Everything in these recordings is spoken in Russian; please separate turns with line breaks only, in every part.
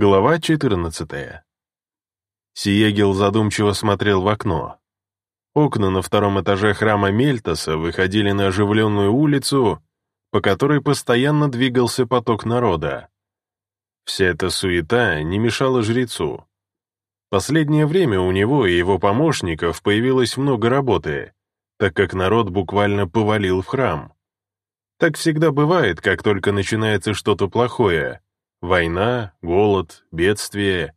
Глава 14. Сиегел задумчиво смотрел в окно. Окна на втором этаже храма Мельтоса выходили на оживленную улицу, по которой постоянно двигался поток народа. Вся эта суета не мешала жрецу. Последнее время у него и его помощников появилось много работы, так как народ буквально повалил в храм. Так всегда бывает, как только начинается что-то плохое. Война, голод, бедствие.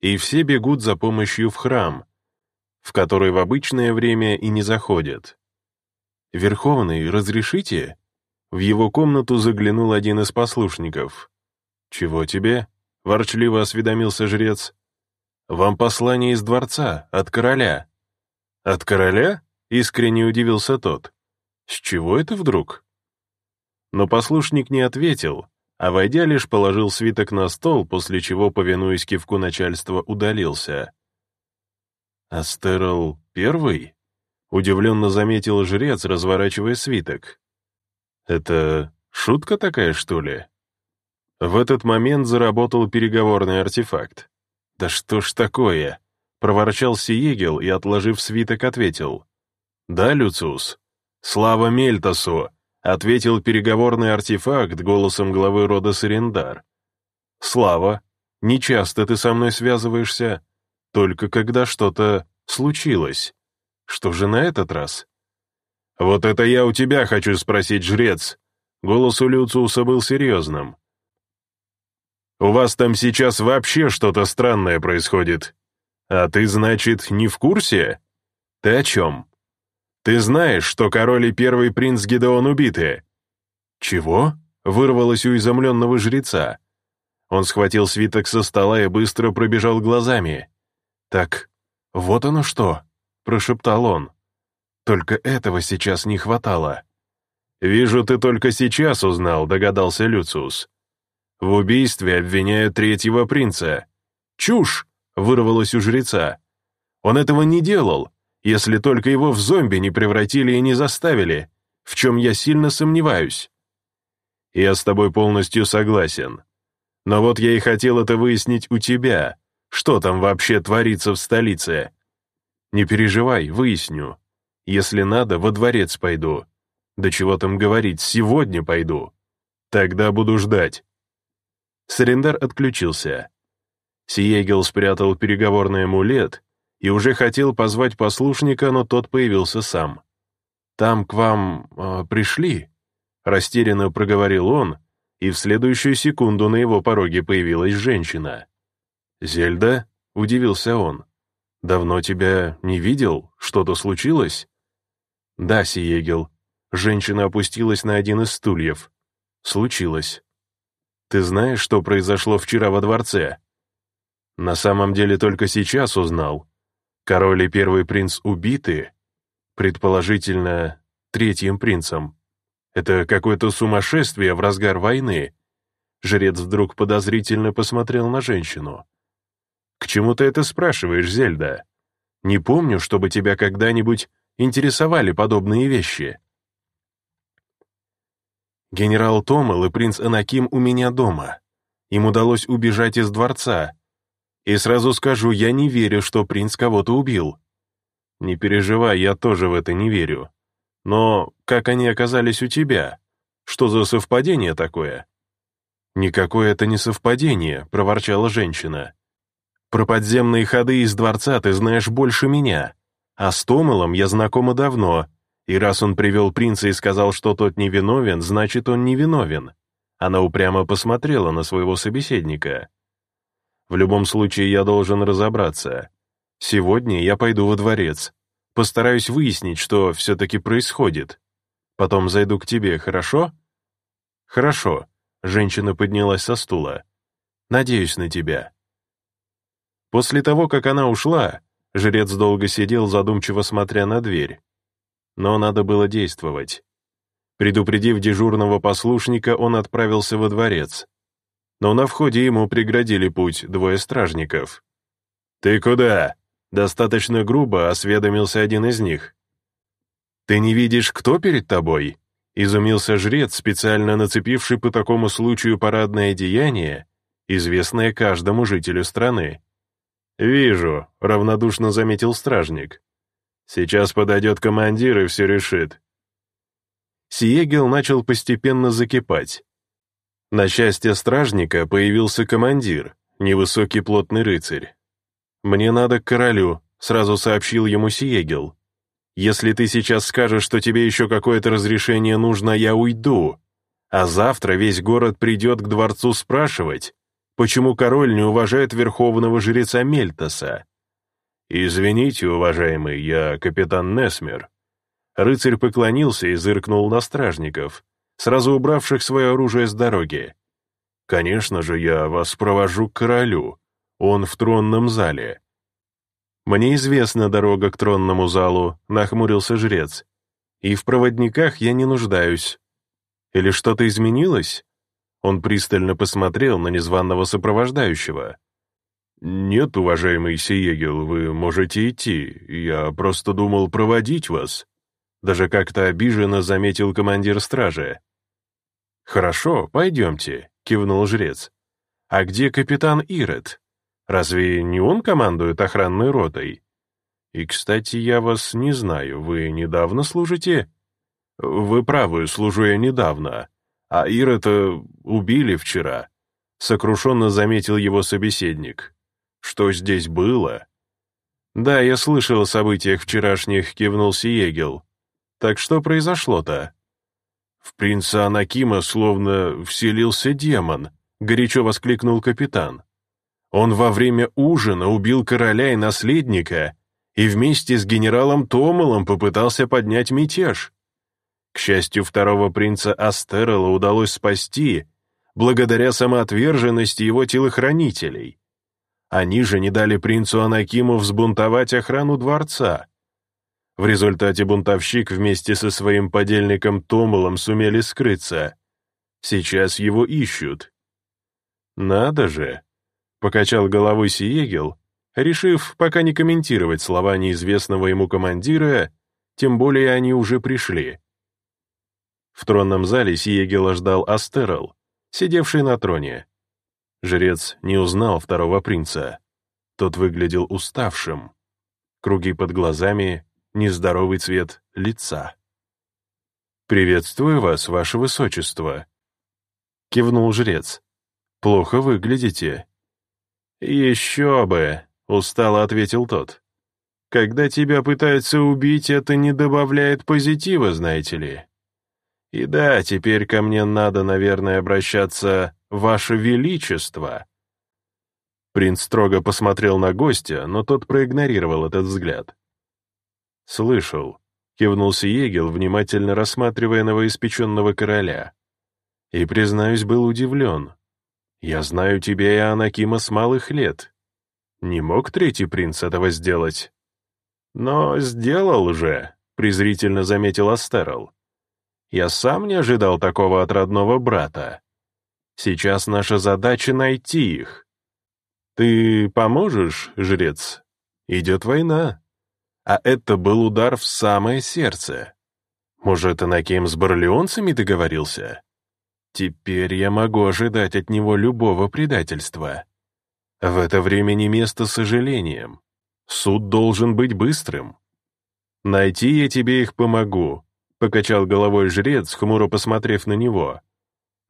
И все бегут за помощью в храм, в который в обычное время и не заходят. «Верховный, разрешите?» В его комнату заглянул один из послушников. «Чего тебе?» — ворчливо осведомился жрец. «Вам послание из дворца, от короля». «От короля?» — искренне удивился тот. «С чего это вдруг?» Но послушник не ответил, а войдя лишь положил свиток на стол, после чего, повинуясь кивку начальства, удалился. «Астерл первый?» — удивленно заметил жрец, разворачивая свиток. «Это шутка такая, что ли?» В этот момент заработал переговорный артефакт. «Да что ж такое?» — проворчал Сиегел и, отложив свиток, ответил. «Да, Люциус. Слава Мельтасу!» Ответил переговорный артефакт голосом главы рода Сарендар. «Слава, не часто ты со мной связываешься, только когда что-то случилось. Что же на этот раз?» «Вот это я у тебя хочу спросить, жрец!» Голос у Люциуса был серьезным. «У вас там сейчас вообще что-то странное происходит. А ты, значит, не в курсе? Ты о чем?» «Ты знаешь, что король и первый принц Гидеон убиты?» «Чего?» — вырвалось у изумленного жреца. Он схватил свиток со стола и быстро пробежал глазами. «Так, вот оно что!» — прошептал он. «Только этого сейчас не хватало». «Вижу, ты только сейчас узнал», — догадался Люциус. «В убийстве обвиняют третьего принца». «Чушь!» — вырвалось у жреца. «Он этого не делал если только его в зомби не превратили и не заставили, в чем я сильно сомневаюсь. Я с тобой полностью согласен. Но вот я и хотел это выяснить у тебя, что там вообще творится в столице. Не переживай, выясню. Если надо, во дворец пойду. Да чего там говорить, сегодня пойду. Тогда буду ждать. Сарендар отключился. Сиегел спрятал переговорный амулет и уже хотел позвать послушника, но тот появился сам. «Там к вам э, пришли?» — растерянно проговорил он, и в следующую секунду на его пороге появилась женщина. «Зельда?» — удивился он. «Давно тебя не видел? Что-то случилось?» «Да, Сиегел». Женщина опустилась на один из стульев. «Случилось». «Ты знаешь, что произошло вчера во дворце?» «На самом деле только сейчас узнал. Король и первый принц убиты, предположительно, третьим принцем. Это какое-то сумасшествие в разгар войны. Жрец вдруг подозрительно посмотрел на женщину. «К чему ты это спрашиваешь, Зельда? Не помню, чтобы тебя когда-нибудь интересовали подобные вещи». Генерал Томал и принц Анаким у меня дома. Им удалось убежать из дворца, и сразу скажу, я не верю, что принц кого-то убил. Не переживай, я тоже в это не верю. Но как они оказались у тебя? Что за совпадение такое?» «Никакое это не совпадение», — проворчала женщина. «Про подземные ходы из дворца ты знаешь больше меня, а с Томелом я знакома давно, и раз он привел принца и сказал, что тот невиновен, значит, он невиновен». Она упрямо посмотрела на своего собеседника. В любом случае, я должен разобраться. Сегодня я пойду во дворец. Постараюсь выяснить, что все-таки происходит. Потом зайду к тебе, хорошо?» «Хорошо», — женщина поднялась со стула. «Надеюсь на тебя». После того, как она ушла, жрец долго сидел, задумчиво смотря на дверь. Но надо было действовать. Предупредив дежурного послушника, он отправился во дворец но на входе ему преградили путь двое стражников. «Ты куда?» — достаточно грубо осведомился один из них. «Ты не видишь, кто перед тобой?» — изумился жрец, специально нацепивший по такому случаю парадное деяние известное каждому жителю страны. «Вижу», — равнодушно заметил стражник. «Сейчас подойдет командир и все решит». Сиегел начал постепенно закипать. На счастье стражника появился командир, невысокий плотный рыцарь. «Мне надо к королю», — сразу сообщил ему Сиегел. «Если ты сейчас скажешь, что тебе еще какое-то разрешение нужно, я уйду. А завтра весь город придет к дворцу спрашивать, почему король не уважает верховного жреца Мельтоса. «Извините, уважаемый, я капитан Несмер». Рыцарь поклонился и зыркнул на стражников, сразу убравших свое оружие с дороги. «Конечно же, я вас провожу к королю. Он в тронном зале». «Мне известна дорога к тронному залу», — нахмурился жрец. «И в проводниках я не нуждаюсь. Или что-то изменилось?» Он пристально посмотрел на незваного сопровождающего. «Нет, уважаемый Сиегел, вы можете идти. Я просто думал проводить вас». Даже как-то обиженно заметил командир стражи. «Хорошо, пойдемте», — кивнул жрец. «А где капитан Ирод? Разве не он командует охранной ротой? И, кстати, я вас не знаю, вы недавно служите?» «Вы правы, служу я недавно», а Ира-то убили вчера», — сокрушенно заметил его собеседник. «Что здесь было?» «Да, я слышал о событиях вчерашних», — кивнул Сиегел. «Так что произошло-то?» «В принца Анакима словно вселился демон», — горячо воскликнул капитан. «Он во время ужина убил короля и наследника и вместе с генералом Томалом попытался поднять мятеж. К счастью, второго принца Астерола удалось спасти благодаря самоотверженности его телохранителей. Они же не дали принцу Анакиму взбунтовать охрану дворца. В результате бунтовщик вместе со своим подельником Томолом сумели скрыться. Сейчас его ищут. «Надо же!» — покачал головой Сиегел, решив пока не комментировать слова неизвестного ему командира, тем более они уже пришли. В тронном зале Сиегела ждал Астерл, сидевший на троне. Жрец не узнал второго принца. Тот выглядел уставшим. Круги под глазами, нездоровый цвет лица. «Приветствую вас, ваше высочество», — кивнул жрец. «Плохо выглядите». «Еще бы», — устало ответил тот. «Когда тебя пытаются убить, это не добавляет позитива, знаете ли». И да, теперь ко мне надо, наверное, обращаться «Ваше Величество». Принц строго посмотрел на гостя, но тот проигнорировал этот взгляд. «Слышал», — кивнул Сиегел, внимательно рассматривая новоиспеченного короля. «И, признаюсь, был удивлен. Я знаю тебя и Анакима с малых лет. Не мог третий принц этого сделать?» «Но сделал же», — презрительно заметил Астерл. Я сам не ожидал такого от родного брата. Сейчас наша задача найти их. Ты поможешь, жрец? Идет война. А это был удар в самое сердце. Может, Анаким с барлеонцами договорился? Теперь я могу ожидать от него любого предательства. В это время не место сожалением. Суд должен быть быстрым. Найти я тебе их помогу, — покачал головой жрец, хмуро посмотрев на него.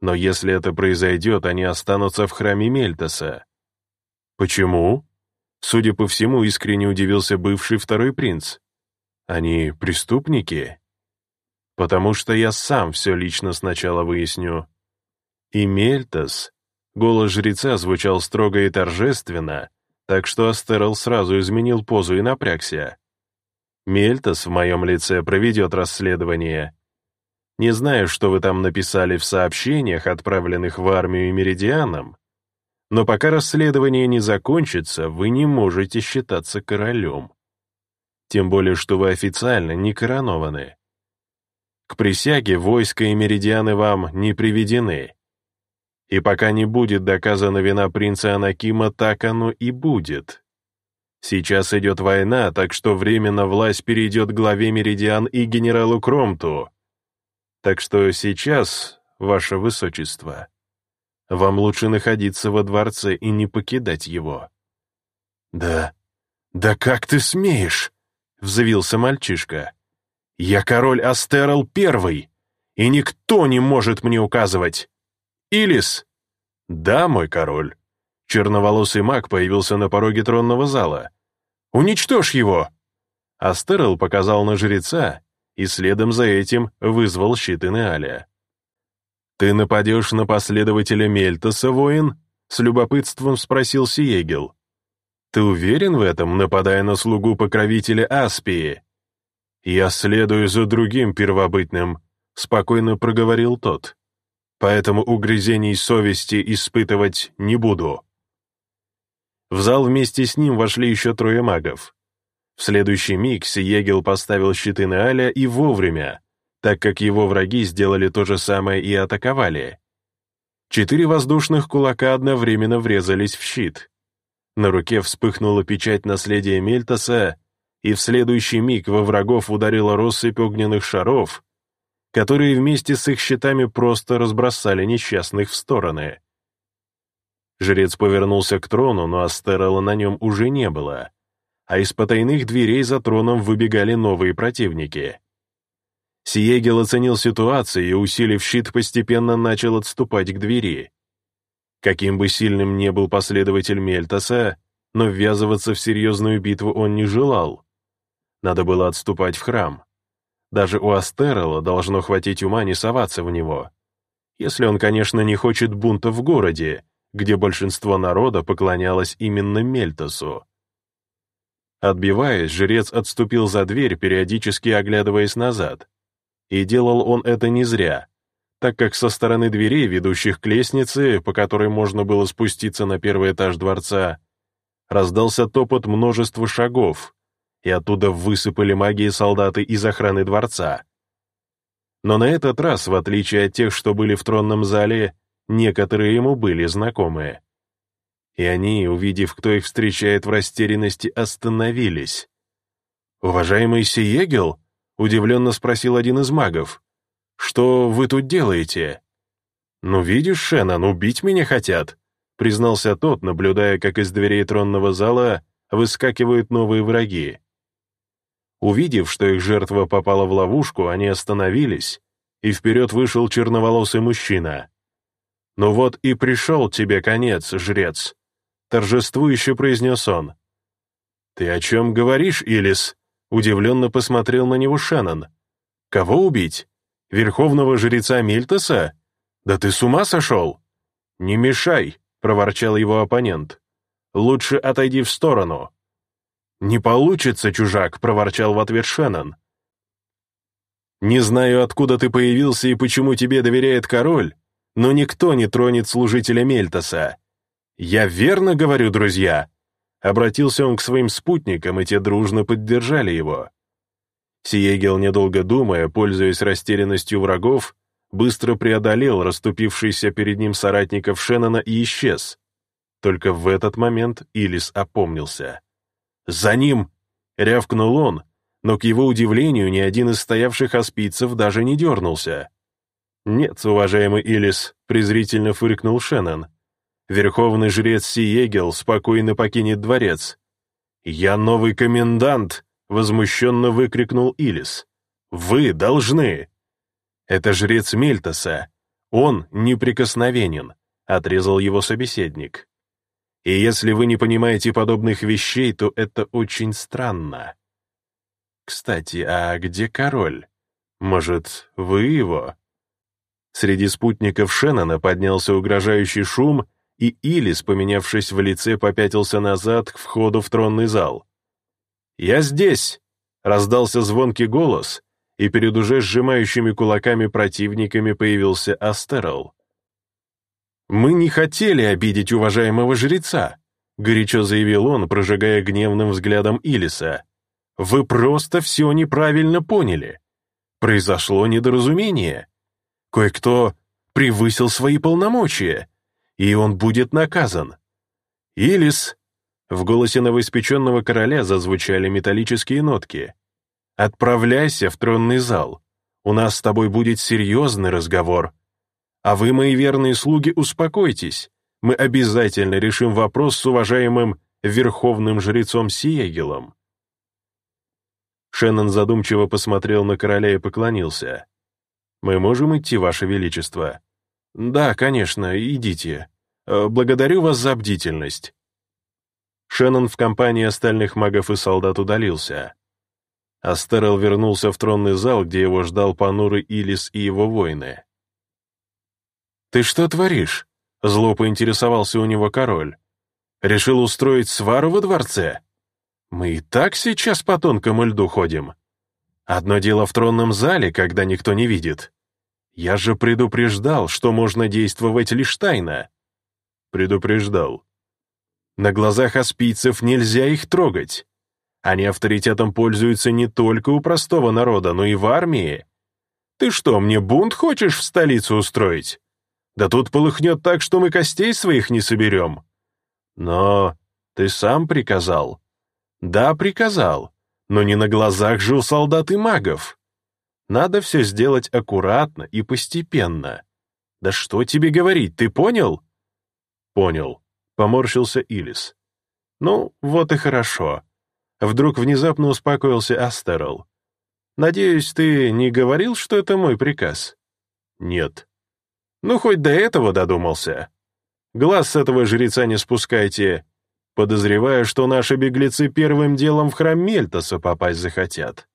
«Но если это произойдет, они останутся в храме Мельтоса». «Почему?» Судя по всему, искренне удивился бывший второй принц. «Они преступники?» «Потому что я сам все лично сначала выясню». И Мельтос, голос жреца звучал строго и торжественно, так что Астерл сразу изменил позу и напрягся. Мельтос в моем лице проведет расследование. Не знаю, что вы там написали в сообщениях, отправленных в армию и меридианам, но пока расследование не закончится, вы не можете считаться королем. Тем более, что вы официально не коронованы. К присяге войска и меридианы вам не приведены. И пока не будет доказана вина принца Анакима, так оно и будет. Сейчас идет война, так что временно власть перейдет главе Меридиан и генералу Кромту. Так что сейчас, ваше высочество, Вам лучше находиться во дворце и не покидать его».
«Да, да как ты смеешь?» — взвился мальчишка. «Я король Астерл Первый, и никто не может мне указывать. Илис!»
«Да, мой король». Черноволосый маг появился на пороге тронного зала.
«Уничтожь его!»
Астерл показал на жреца, и следом за этим вызвал щит Инеалия. «Ты нападешь на последователя Мельтоса, воин?» — с любопытством спросил Сиегел. «Ты уверен в этом, нападая на слугу покровителя Аспии?» «Я следую за другим первобытным», — спокойно проговорил тот. «Поэтому угрызений совести испытывать не буду». В зал вместе с ним вошли еще трое магов. В следующий миг Сиегел поставил щиты на Аля и вовремя, так как его враги сделали то же самое и атаковали. Четыре воздушных кулака одновременно врезались в щит. На руке вспыхнула печать наследия Мельтоса, и в следующий миг во врагов ударила россыпь огненных шаров, которые вместе с их щитами просто разбросали несчастных в стороны. Жрец повернулся к трону, но Астерола на нем уже не было, а из потайных дверей за троном выбегали новые противники. Сиегел оценил ситуацию и, усилив щит, постепенно начал отступать к двери. Каким бы сильным ни был последователь Мельтоса, но ввязываться в серьезную битву он не желал. Надо было отступать в храм. Даже у Астерола должно хватить ума не соваться в него. Если он, конечно, не хочет бунта в городе, где большинство народа поклонялось именно Мельтосу. Отбиваясь, жрец отступил за дверь, периодически оглядываясь назад. И делал он это не зря, так как со стороны дверей, ведущих к лестнице, по которой можно было спуститься на первый этаж дворца, раздался топот множества шагов, и оттуда высыпали маги и солдаты из охраны дворца. Но на этот раз, в отличие от тех, что были в тронном зале, некоторые ему были знакомые. И они, увидев, кто их встречает в растерянности, остановились. «Уважаемый Сиегел?» — удивленно спросил один из магов. «Что вы тут делаете?» «Ну, видишь, Шеннон, убить меня хотят», — признался тот, наблюдая, как из дверей тронного зала выскакивают новые враги. Увидев, что их жертва попала в ловушку, они остановились, и вперед вышел черноволосый мужчина. «Ну вот и пришел тебе конец, жрец», — торжествующе произнес он. «Ты о чем говоришь, Илис?» Удивленно посмотрел на него Шеннон. «Кого убить? Верховного жреца Мильтоса? Да ты с ума сошел?» «Не мешай», — проворчал его оппонент. «Лучше отойди в сторону». «Не получится, чужак», — проворчал в ответ Шеннон. «Не знаю, откуда ты появился и почему тебе доверяет король, но никто не тронет служителя Мельтоса. Я верно говорю, друзья?» Обратился он к своим спутникам, и те дружно поддержали его. Сиегел, недолго думая, пользуясь растерянностью врагов, быстро преодолел расступившийся перед ним соратников Шеннона и исчез. Только в этот момент Илис опомнился. «За ним!» — рявкнул он, но, к его удивлению, ни один из стоявших аспийцев даже не дернулся. «Нет, уважаемый Илис», — презрительно фыркнул Шеннон. Верховный жрец Сиегел спокойно покинет дворец. «Я новый комендант!» — возмущенно выкрикнул Илис. «Вы должны!» «Это жрец Мельтоса. Он неприкосновенен», — отрезал его собеседник. «И если вы не понимаете подобных вещей, то это очень странно. Кстати, а где король? Может, вы его?» Среди спутников Шеннона поднялся угрожающий шум, и Илис, поменявшись в лице, попятился назад к входу в тронный зал. «Я здесь!» — раздался звонкий голос, и перед уже сжимающими кулаками противниками появился Астерл. «Мы не хотели обидеть уважаемого жреца», — горячо заявил он, прожигая гневным взглядом Илиса. «Вы просто все неправильно поняли. Произошло недоразумение. Кое-кто превысил свои полномочия» и он будет наказан. Илис!» В голосе новоиспеченного короля зазвучали металлические нотки. «Отправляйся в тронный зал. У нас с тобой будет серьезный разговор. А вы, мои верные слуги, успокойтесь. Мы обязательно решим вопрос с уважаемым верховным жрецом Сиегелом». Шеннон задумчиво посмотрел на короля и поклонился. «Мы можем идти, ваше величество?» «Да, конечно, идите. Э, благодарю вас за бдительность». Шеннон в компании остальных магов и солдат удалился. Астерел вернулся в тронный зал, где его ждал понурый Илис и его воины. «Ты что творишь?» — зло поинтересовался у него король. «Решил устроить свару во дворце? Мы и так сейчас по тонкому льду ходим. Одно дело в тронном зале, когда никто не видит. Я же предупреждал, что можно действовать лишь тайно». «Предупреждал», на глазах аспийцев нельзя их трогать. Они авторитетом пользуются не только у простого народа, но и в армии. Ты что, мне бунт хочешь в столицу устроить? Да тут полыхнет так, что мы костей своих не соберем. Но ты сам приказал. Да, приказал, но не на глазах же у солдат и магов. Надо все сделать аккуратно и постепенно. Да что тебе говорить, ты понял? Понял. Поморщился Илис. «Ну, вот и хорошо». Вдруг внезапно успокоился Астерл. «Надеюсь, ты не говорил, что это мой приказ?» «Нет». «Ну, хоть до этого додумался. Глаз с этого жреца не спускайте, подозревая, что наши беглецы первым делом в храм Мельтоса попасть захотят.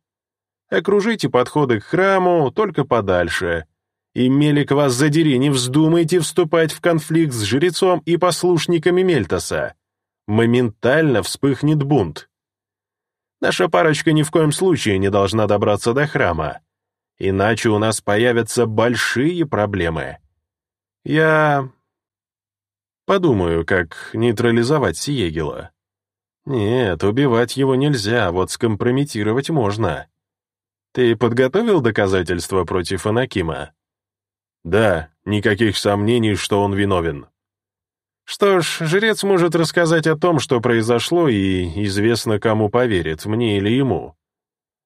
Окружите подходы к храму, только подальше, и, Мелик, вас задери, не вздумайте вступать в конфликт с жрецом и послушниками Мельтоса. Моментально вспыхнет бунт. Наша парочка ни в коем случае не должна добраться до храма, иначе у нас появятся большие проблемы. Я подумаю, как нейтрализовать Сиегела. Нет, убивать его нельзя, вот скомпрометировать можно. Ты подготовил доказательства против Анакима? Да, никаких сомнений, что он виновен. Что ж, жрец может рассказать о том, что произошло, и известно, кому поверит, мне или ему.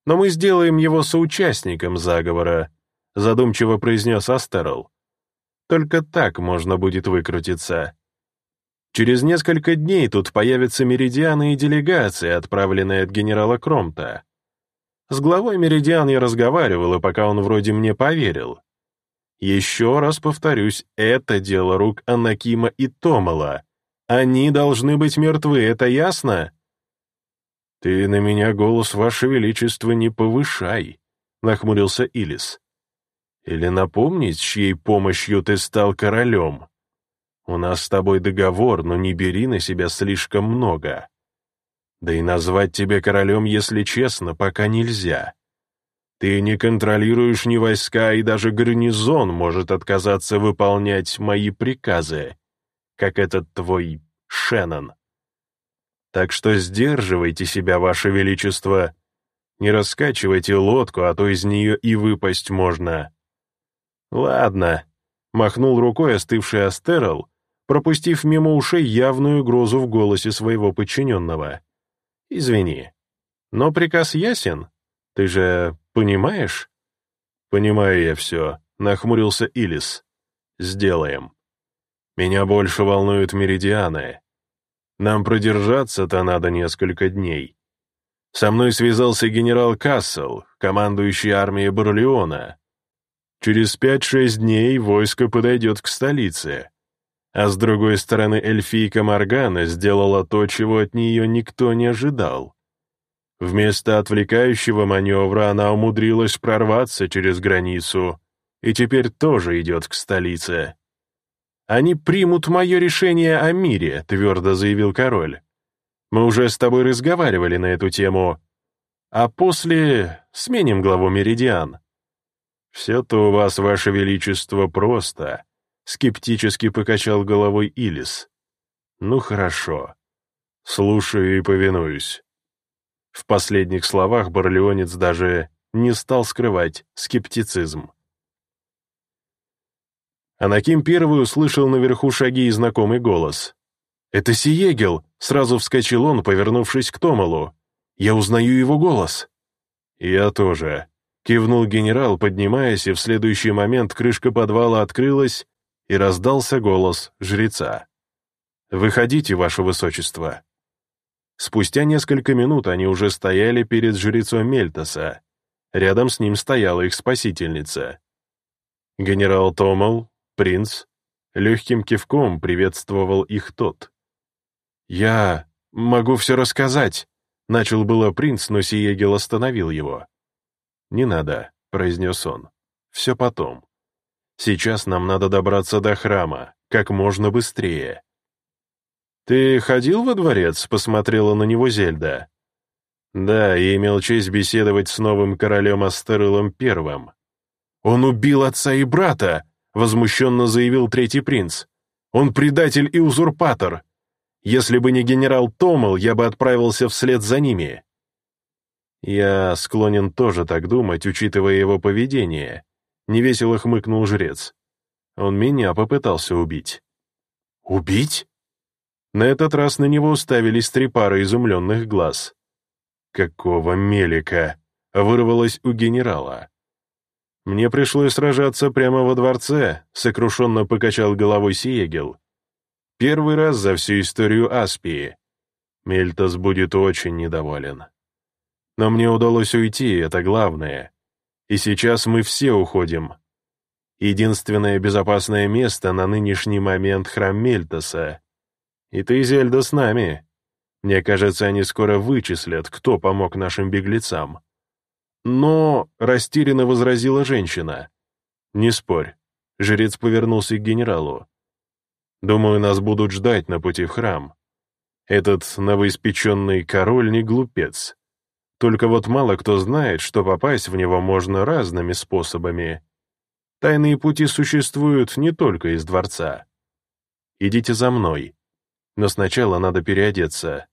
Но мы сделаем его соучастником заговора, задумчиво произнес Астерл. Только так можно будет выкрутиться. Через несколько дней тут появятся меридианы и делегации, отправленные от генерала Кромта. С главой меридиан я разговаривал, и пока он вроде мне поверил. Еще раз повторюсь, это дело рук Анакима и Томала. Они должны быть мертвы, это ясно? Ты на меня голос, Ваше Величество, не повышай, нахмурился Илис. Или напомнить, чьей помощью ты стал королем? У нас с тобой договор, но не бери на себя слишком много. Да и назвать тебя королем, если честно, пока нельзя. Ты не контролируешь ни войска, и даже гарнизон может отказаться выполнять мои приказы, как этот твой Шеннон. Так что сдерживайте себя, ваше величество. Не раскачивайте лодку, а то из нее и выпасть можно. Ладно, махнул рукой остывший Астерл, пропустив мимо ушей явную угрозу в голосе своего подчиненного. Извини, но приказ ясен. Ты же Понимаешь? Понимаю я все, нахмурился Илис. Сделаем. Меня больше волнуют меридианы. Нам продержаться-то надо несколько дней. Со мной связался генерал Кассел, командующий армией Барлеона. Через пять-шесть дней войско подойдет к столице. А с другой стороны, эльфийка Моргана сделала то, чего от нее никто не ожидал. Вместо отвлекающего маневра она умудрилась прорваться через границу и теперь тоже идет к столице. «Они примут мое решение о мире», — твердо заявил король. «Мы уже с тобой разговаривали на эту тему, а после сменим главу Меридиан». «Все-то у вас, ваше величество, просто», — скептически покачал головой Илис. «Ну хорошо. Слушаю и повинуюсь». В последних словах Барлеонец даже не стал скрывать скептицизм. Анаким первый услышал наверху шаги и знакомый голос. «Это Сиегел!» — сразу вскочил он, повернувшись к Томалу. «Я узнаю его голос!» «Я тоже», — кивнул генерал, поднимаясь, и в следующий момент крышка подвала открылась, и раздался голос жреца. «Выходите, ваше высочество». Спустя несколько минут они уже стояли перед жрецом Мельтоса. Рядом с ним стояла их спасительница. Генерал Томал, принц, легким кивком приветствовал их тот. «Я могу все рассказать», — начал было принц, но Сиегел остановил его. «Не надо», — произнес он. «Все потом. Сейчас нам надо добраться до храма, как можно быстрее». «Ты ходил во дворец?» — посмотрела на него Зельда. «Да, и имел честь беседовать с новым королем Астерылом Первым». «Он убил отца и брата!» — возмущенно заявил третий принц. «Он предатель и узурпатор. Если бы не генерал Томал, я бы отправился вслед за ними». «Я склонен тоже так думать, учитывая его поведение», — невесело хмыкнул жрец. «Он меня попытался убить». «Убить?» На этот раз на него уставились три пары изумленных глаз. «Какого мелика?» — вырвалось у генерала. «Мне пришлось сражаться прямо во дворце», — сокрушенно покачал головой Сиегел. «Первый раз за всю историю Аспии. Мельтас будет очень недоволен. Но мне удалось уйти, это главное. И сейчас мы все уходим. Единственное безопасное место на нынешний момент — храм Мельтаса. И ты, Зельда, с нами. Мне кажется, они скоро вычислят, кто помог нашим беглецам. Но, — растерянно возразила женщина. Не спорь. Жрец повернулся к генералу. Думаю, нас будут ждать на пути в храм. Этот новоиспеченный король не глупец. Только вот мало кто знает, что попасть в него можно разными способами. Тайные пути существуют не только из дворца. Идите за мной. Но сначала надо переодеться.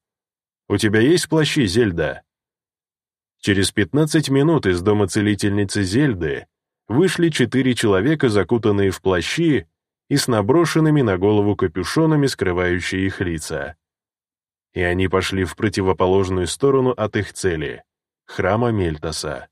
У тебя есть плащи, Зельда?» Через 15 минут из дома целительницы Зельды вышли четыре человека, закутанные в плащи и с наброшенными на голову капюшонами, скрывающие их лица. И они пошли в противоположную сторону от их цели — храма Мельтаса.